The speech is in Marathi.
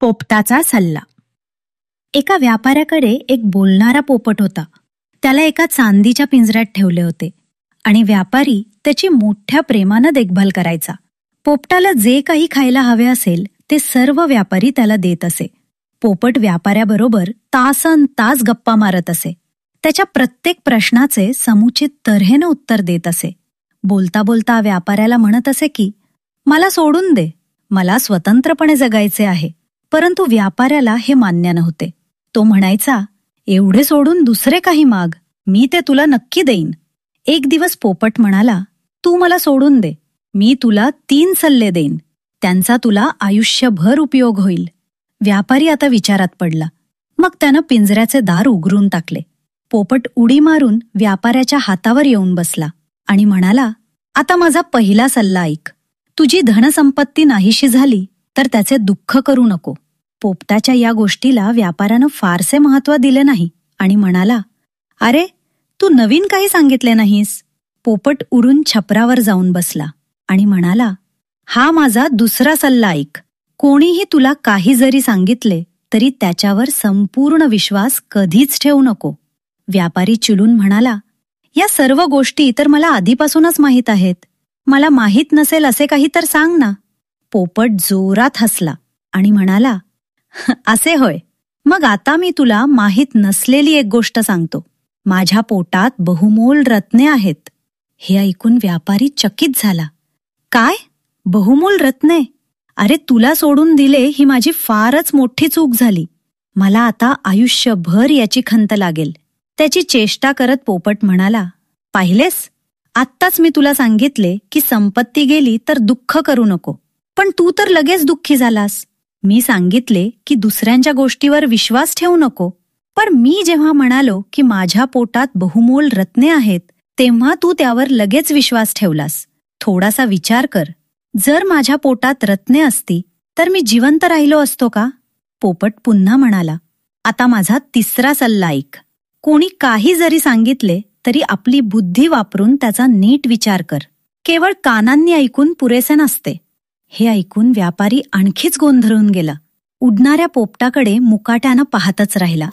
पोपटाचा सल्ला. एका व्यापाऱ्याकडे एक बोलणारा पोपट होता. त्याला एका चांदीच्या पिंजऱ्यात ठेवले होते आणि व्यापारी त्याची मोठ्या प्रेमानं देखभाल करायचा. पोपटाला जे काही खायला हवे असेल ते सर्व व्यापारी त्याला देत असे. पोपट व्यापाऱ्याबरोबर तासन तास गप्पा मारत असे. त्याच्या प्रत्येक प्रश्नाचे समुचित तऱ्हेनं उत्तर देत असे. बोलता बोलता व्यापाऱ्याला म्हणत असे की मला सोडून दे. मला स्वतंत्रपणे जगायचे आहे. परंतु व्यापाऱ्याला हे मान्य नव्हते. तो म्हणायचा एवढे सोडून दुसरे काही माग. मी ते तुला नक्की देईन. एक दिवस पोपट म्हणाला तू मला सोडून दे. मी तुला तीन सल्ले देईन. त्यांचा तुला आयुष्यभर उपयोग होईल. व्यापारी आता विचारात पडला. मग त्यानं पिंजऱ्याचे दार उघडून टाकले. पोपट उडी मारून व्यापाऱ्याच्या हातावर येऊन बसला आणि म्हणाला आता माझा पहिला सल्ला ऐक. तुझी धनसंपत्ती नाहीशी झाली तर त्याचे दुःख करू नको. पोपटाच्या या गोष्टीला व्यापाऱ्यानं फारसे महत्त्व दिले नाही आणि म्हणाला अरे तू नवीन काही सांगितले नाहीस. पोपट उरून छपरावर जाऊन बसला आणि म्हणाला हा माझा दुसरा सल्ला ऐक. कोणीही तुला काही जरी सांगितले तरी त्याच्यावर संपूर्ण विश्वास कधीच ठेवू नको. व्यापारी चिडून म्हणाला या सर्व गोष्टी तर मला आधीपासूनच माहीत आहेत. मला माहीत नसेल असे काही तर सांग ना. पोपट जोरात हसला आणि म्हणाला असे होय. मग आता मी तुला माहीत नसलेली एक गोष्ट सांगतो. माझ्या पोटात बहुमोल रत्ने आहेत. हे ऐकून व्यापारी चकित झाला. काय? बहुमोल रत्ने? अरे तुला सोडून दिले ही माझी फारच मोठी चूक झाली. मला आता आयुष्यभर याची खंत लागेल. त्याची चेष्टा करत पोपट म्हणाला पाहिलेस? आत्ताच मी तुला सांगितले की संपत्ती गेली तर दुःख करू नको. पण तू तर लगेच दुःखी झालास. मी सांगितले की दुसऱ्यांच्या गोष्टीवर विश्वास ठेवू नको. पण मी जेव्हा म्हणालो की माझ्या पोटात बहुमोल रत्ने आहेत तेव्हा तू त्यावर लगेच विश्वास ठेवलास. थोडासा विचार कर. जर माझ्या पोटात रत्ने असती तर मी जिवंत राहिलो असतो का? पोपट पुन्हा म्हणाला. आता माझा तिसरा सल्ला ऐक. कोणी काही जरी सांगितले तरी आपली बुद्धी वापरून त्याचा नीट विचार कर. केवळ कानांनी ऐकून पुरेसे नसते. हे ऐकून व्यापारी आणखीच गोंधळून गेला. उडणाऱ्या पोपटाकडे मुकाट्यानं पाहतच राहिला.